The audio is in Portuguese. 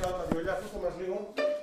skata violja, kako imaš mais on?